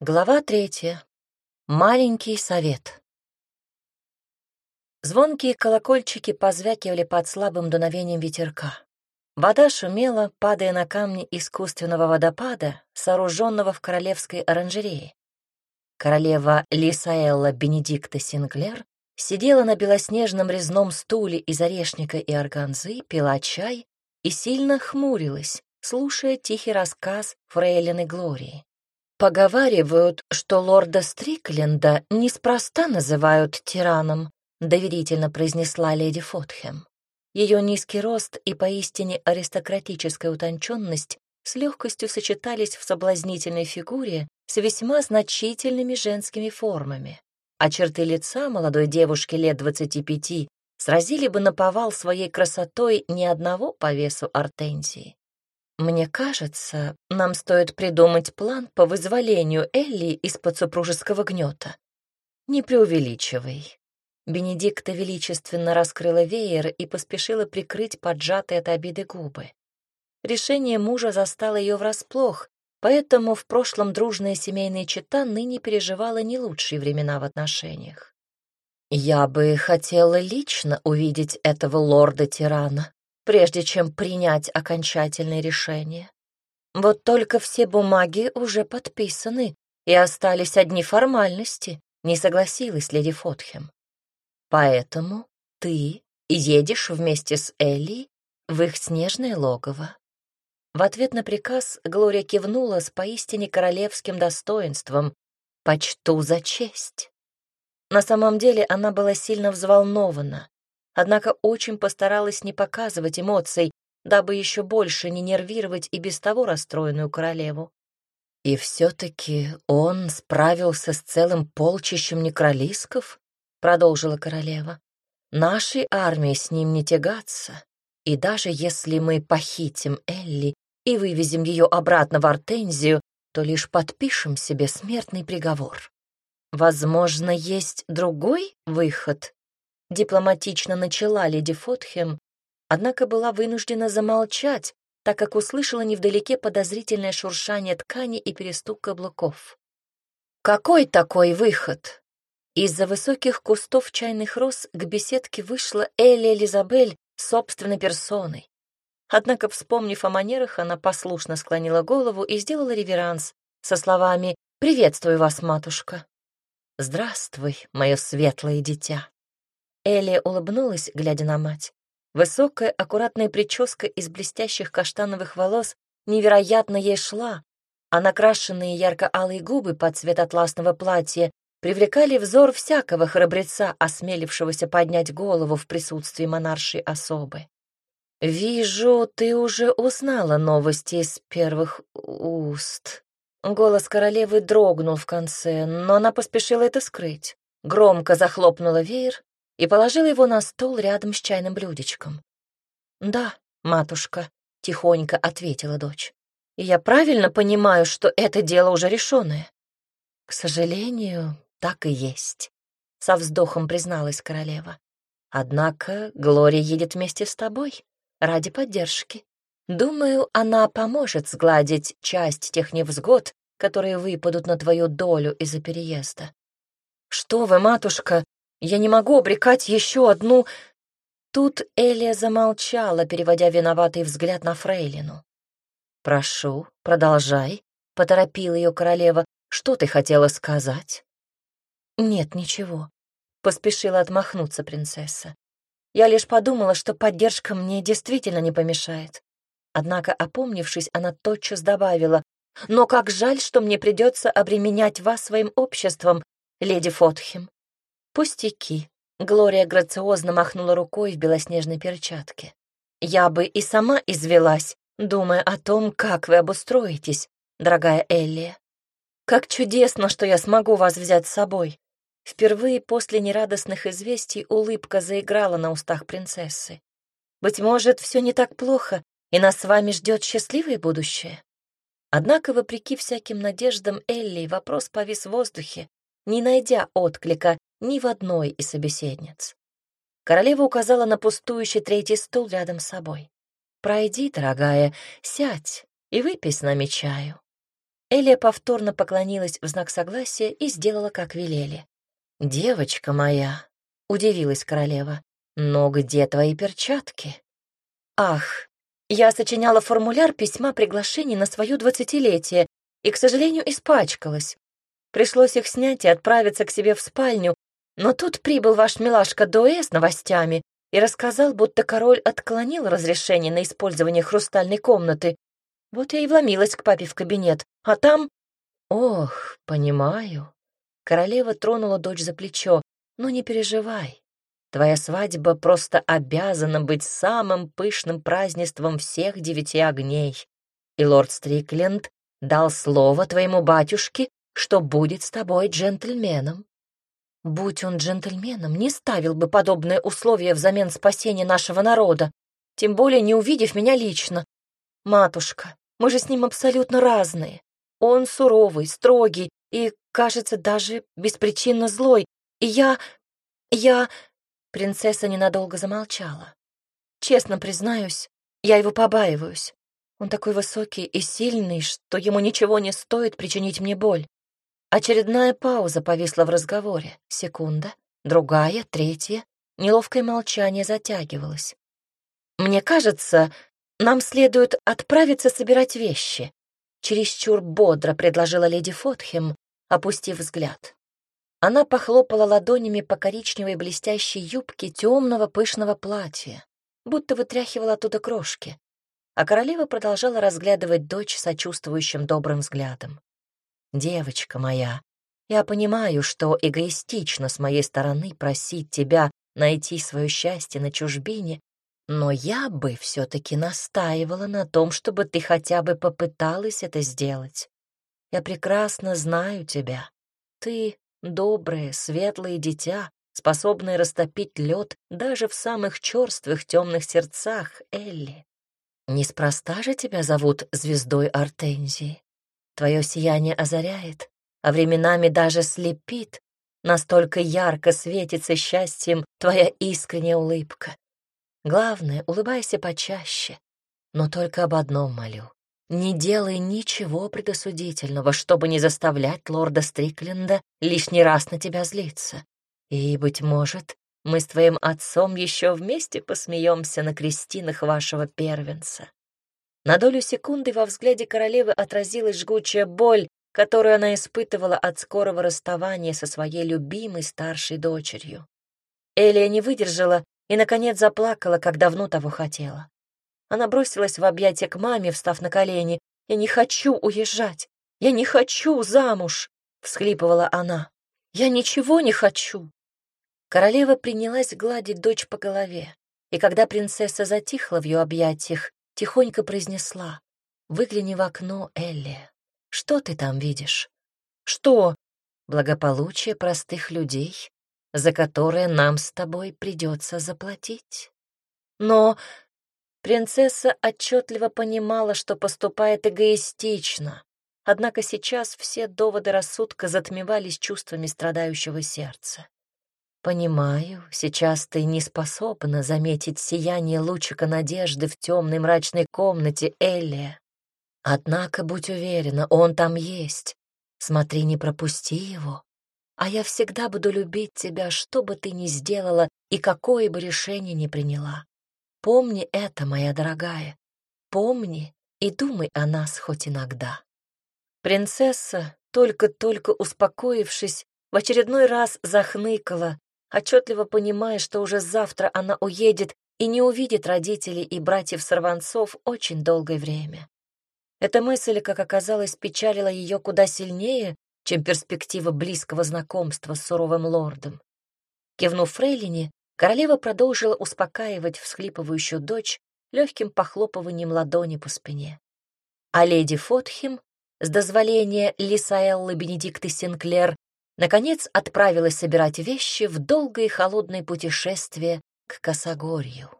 Глава третья. Маленький совет. Звонкие колокольчики позвякивали под слабым дуновением ветерка. Вода шумела, падая на камни искусственного водопада, сооруженного в королевской оранжерее. Королева Лисаэлла Бенедикта Синклер сидела на белоснежном резном стуле из орешника и органзы, пила чай и сильно хмурилась, слушая тихий рассказ фрейлины Глории. «Поговаривают, что лорда Стрикленда неспроста называют тираном», доверительно произнесла леди Фотхем. Ее низкий рост и поистине аристократическая утонченность с легкостью сочетались в соблазнительной фигуре с весьма значительными женскими формами, а черты лица молодой девушки лет двадцати пяти сразили бы на повал своей красотой ни одного по весу артензии. «Мне кажется, нам стоит придумать план по вызволению Элли из-под супружеского гнета. Не преувеличивай». Бенедикта величественно раскрыла веер и поспешила прикрыть поджатые от обиды губы. Решение мужа застало ее врасплох, поэтому в прошлом дружная семейная чета ныне переживала не лучшие времена в отношениях. «Я бы хотела лично увидеть этого лорда-тирана», прежде чем принять окончательное решение. Вот только все бумаги уже подписаны, и остались одни формальности, не согласилась леди Фотхем. Поэтому ты едешь вместе с Элли в их снежное логово. В ответ на приказ Глория кивнула с поистине королевским достоинством. «Почту за честь». На самом деле она была сильно взволнована однако очень постаралась не показывать эмоций, дабы еще больше не нервировать и без того расстроенную королеву. И все-таки он справился с целым полчищем некролисков, продолжила королева. Нашей армии с ним не тягаться, и даже если мы похитим Элли и вывезем ее обратно в Артензию, то лишь подпишем себе смертный приговор. Возможно, есть другой выход, дипломатично начала леди Фотхем, однако была вынуждена замолчать, так как услышала невдалеке подозрительное шуршание ткани и перестук каблуков. «Какой такой выход?» Из-за высоких кустов чайных роз к беседке вышла Элли Элизабель собственной персоной. Однако, вспомнив о манерах, она послушно склонила голову и сделала реверанс со словами «Приветствую вас, матушка». «Здравствуй, мое светлое дитя». Элли улыбнулась, глядя на мать. Высокая, аккуратная прическа из блестящих каштановых волос невероятно ей шла, а накрашенные ярко-алые губы под цвет атласного платья привлекали взор всякого храбреца, осмелившегося поднять голову в присутствии монаршей особы. «Вижу, ты уже узнала новости из первых уст». Голос королевы дрогнул в конце, но она поспешила это скрыть. Громко захлопнула веер и положила его на стол рядом с чайным блюдечком. «Да, матушка», — тихонько ответила дочь. «И я правильно понимаю, что это дело уже решенное?» «К сожалению, так и есть», — со вздохом призналась королева. «Однако Глория едет вместе с тобой ради поддержки. Думаю, она поможет сгладить часть тех невзгод, которые выпадут на твою долю из-за переезда». «Что вы, матушка, я не могу обрекать еще одну...» Тут Элия замолчала, переводя виноватый взгляд на Фрейлину. «Прошу, продолжай», — поторопила ее королева. «Что ты хотела сказать?» «Нет, ничего», — поспешила отмахнуться принцесса. «Я лишь подумала, что поддержка мне действительно не помешает». Однако, опомнившись, она тотчас добавила, «Но как жаль, что мне придется обременять вас своим обществом, леди Фотхем. «Пустяки», — Глория грациозно махнула рукой в белоснежной перчатке. «Я бы и сама извелась, думая о том, как вы обустроитесь, дорогая Элли. Как чудесно, что я смогу вас взять с собой». Впервые после нерадостных известий улыбка заиграла на устах принцессы. «Быть может, все не так плохо, и нас с вами ждет счастливое будущее?» Однако, вопреки всяким надеждам Элли, вопрос повис в воздухе, не найдя отклика ни в одной из собеседниц. Королева указала на пустующий третий стул рядом с собой. «Пройди, дорогая, сядь и выпей с нами чаю». Элия повторно поклонилась в знак согласия и сделала, как велели. «Девочка моя», — удивилась королева, — «но где твои перчатки?» «Ах, я сочиняла формуляр письма приглашений на свое двадцатилетие и, к сожалению, испачкалась. Пришлось их снять и отправиться к себе в спальню, но тут прибыл ваш милашка Дуэ с новостями и рассказал, будто король отклонил разрешение на использование хрустальной комнаты. Вот я и вломилась к папе в кабинет, а там... Ох, понимаю. Королева тронула дочь за плечо. Ну не переживай. Твоя свадьба просто обязана быть самым пышным празднеством всех девяти огней. И лорд Стрикленд дал слово твоему батюшке, что будет с тобой джентльменом. Будь он джентльменом, не ставил бы подобное условие взамен спасения нашего народа, тем более не увидев меня лично. Матушка, мы же с ним абсолютно разные. Он суровый, строгий и, кажется, даже беспричинно злой. И я... я... Принцесса ненадолго замолчала. Честно признаюсь, я его побаиваюсь. Он такой высокий и сильный, что ему ничего не стоит причинить мне боль. Очередная пауза повисла в разговоре. Секунда, другая, третья. Неловкое молчание затягивалось. «Мне кажется, нам следует отправиться собирать вещи», чересчур бодро предложила леди Фотхем, опустив взгляд. Она похлопала ладонями по коричневой блестящей юбке темного пышного платья, будто вытряхивала оттуда крошки, а королева продолжала разглядывать дочь сочувствующим добрым взглядом. «Девочка моя, я понимаю, что эгоистично с моей стороны просить тебя найти свое счастье на чужбине, но я бы все-таки настаивала на том, чтобы ты хотя бы попыталась это сделать. Я прекрасно знаю тебя. Ты доброе, светлое дитя, способное растопить лед даже в самых черствых темных сердцах, Элли. Неспроста же тебя зовут звездой Артензии. Твое сияние озаряет, а временами даже слепит. Настолько ярко светится счастьем твоя искренняя улыбка. Главное, улыбайся почаще. Но только об одном молю. Не делай ничего предосудительного, чтобы не заставлять лорда Стрикленда лишний раз на тебя злиться. И, быть может, мы с твоим отцом еще вместе посмеемся на крестинах вашего первенца. На долю секунды во взгляде королевы отразилась жгучая боль, которую она испытывала от скорого расставания со своей любимой старшей дочерью. Элия не выдержала и, наконец, заплакала, как давно того хотела. Она бросилась в объятия к маме, встав на колени. «Я не хочу уезжать! Я не хочу замуж!» — всхлипывала она. «Я ничего не хочу!» Королева принялась гладить дочь по голове, и когда принцесса затихла в ее объятиях, тихонько произнесла. «Выгляни в окно, Элли. Что ты там видишь?» «Что?» «Благополучие простых людей, за которое нам с тобой придется заплатить». «Но...» Принцесса отчетливо понимала, что поступает эгоистично, однако сейчас все доводы рассудка затмевались чувствами страдающего сердца. Понимаю, сейчас ты не способна заметить сияние лучика надежды в темной мрачной комнате Элли. Однако, будь уверена, он там есть. Смотри, не пропусти его. А я всегда буду любить тебя, что бы ты ни сделала и какое бы решение ни приняла. Помни это, моя дорогая. Помни и думай о нас хоть иногда. Принцесса, только-только успокоившись, в очередной раз захныкала, отчетливо понимая, что уже завтра она уедет и не увидит родителей и братьев-сорванцов очень долгое время. Эта мысль, как оказалось, печалила ее куда сильнее, чем перспектива близкого знакомства с суровым лордом. Кивнув Фрейлине, королева продолжила успокаивать всхлипывающую дочь легким похлопыванием ладони по спине. А леди Фотхим, с дозволения Лисаэллы Бенедикты Синклер, наконец отправилась собирать вещи в долгое холодное путешествие к Косогорью.